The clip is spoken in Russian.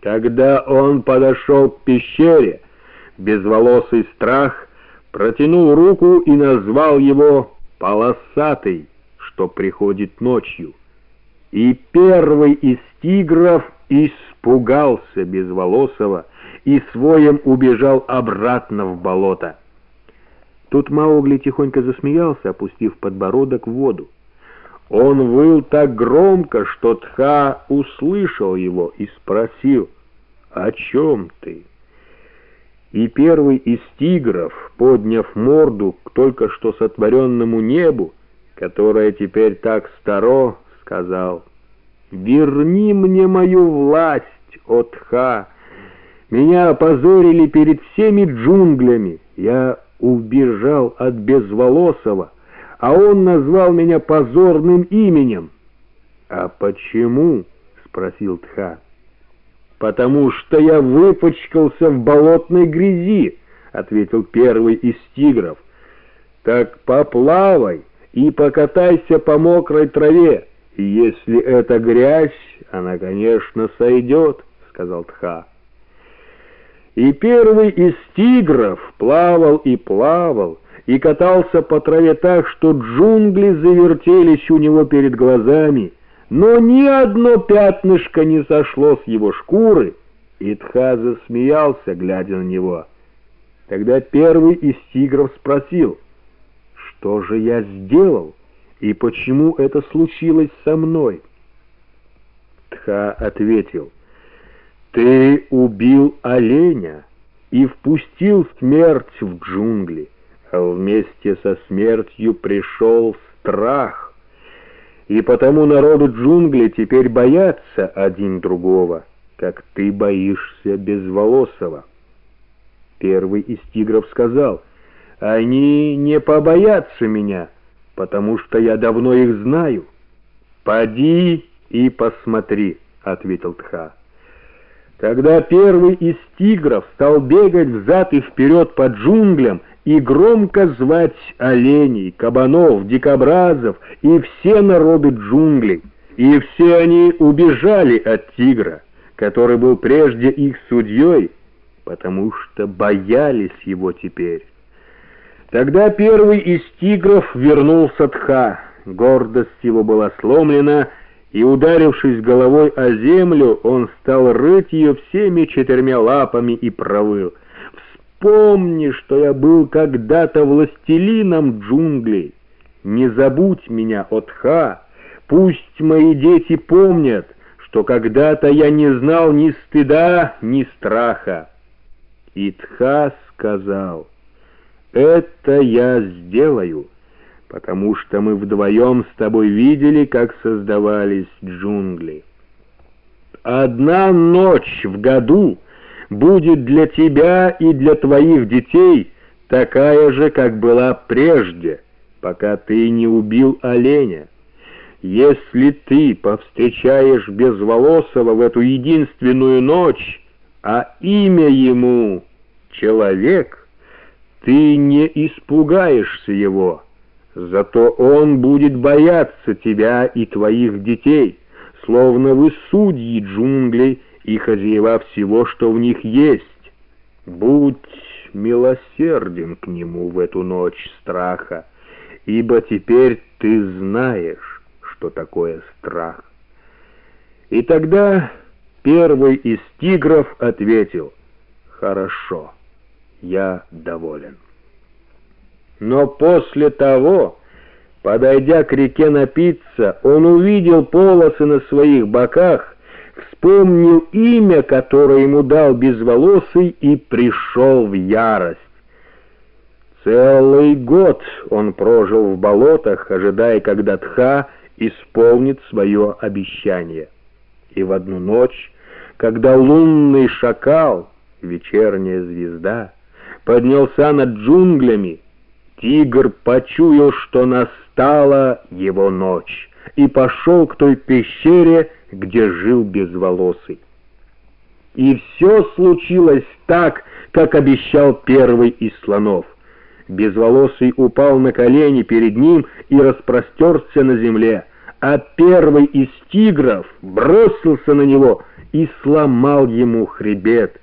Когда он подошел к пещере, безволосый страх протянул руку и назвал его «полосатый», что приходит ночью. И первый из тигров испугался безволосого и своим убежал обратно в болото. Тут Маугли тихонько засмеялся, опустив подбородок в воду. Он выл так громко, что Тха услышал его и спросил, «О чем ты?» И первый из тигров, подняв морду к только что сотворенному небу, которое теперь так старо, сказал, «Верни мне мою власть, о Тха! Меня опозорили перед всеми джунглями, я убежал от Безволосого» а он назвал меня позорным именем. «А почему?» — спросил Тха. «Потому что я выпачкался в болотной грязи», — ответил первый из тигров. «Так поплавай и покатайся по мокрой траве, если это грязь, она, конечно, сойдет», — сказал Тха. И первый из тигров плавал и плавал, и катался по траве так, что джунгли завертелись у него перед глазами, но ни одно пятнышко не сошло с его шкуры, и Тха засмеялся, глядя на него. Тогда первый из тигров спросил, «Что же я сделал, и почему это случилось со мной?» Тха ответил, «Ты убил оленя и впустил смерть в джунгли» а вместе со смертью пришел страх. И потому народу джунглей теперь боятся один другого, как ты боишься безволосого. Первый из тигров сказал, «Они не побоятся меня, потому что я давно их знаю». «Поди и посмотри», — ответил Тха. Тогда первый из тигров стал бегать взад и вперед по джунглям и громко звать оленей, кабанов, дикобразов и все народы джунглей. И все они убежали от тигра, который был прежде их судьей, потому что боялись его теперь. Тогда первый из тигров вернулся Тха, гордость его была сломлена, и, ударившись головой о землю, он стал рыть ее всеми четырьмя лапами и провыл — Помни, что я был когда-то властелином джунглей. Не забудь меня, Отха. Пусть мои дети помнят, что когда-то я не знал ни стыда, ни страха. Итха сказал, «Это я сделаю, потому что мы вдвоем с тобой видели, как создавались джунгли. Одна ночь в году — будет для тебя и для твоих детей такая же, как была прежде, пока ты не убил оленя. Если ты повстречаешь Безволосого в эту единственную ночь, а имя ему — человек, ты не испугаешься его, зато он будет бояться тебя и твоих детей, словно вы судьи джунглей, и хозяева всего, что в них есть. Будь милосерден к нему в эту ночь страха, ибо теперь ты знаешь, что такое страх. И тогда первый из тигров ответил, «Хорошо, я доволен». Но после того, подойдя к реке напиться, он увидел полосы на своих боках вспомнил имя, которое ему дал безволосый, и пришел в ярость. Целый год он прожил в болотах, ожидая, когда Тха исполнит свое обещание. И в одну ночь, когда лунный шакал, вечерняя звезда, поднялся над джунглями, тигр почуял, что настала его ночь, и пошел к той пещере, где жил безволосый. И все случилось так, как обещал первый из слонов. Безволосый упал на колени перед ним и распростерся на земле, а первый из тигров бросился на него и сломал ему хребет.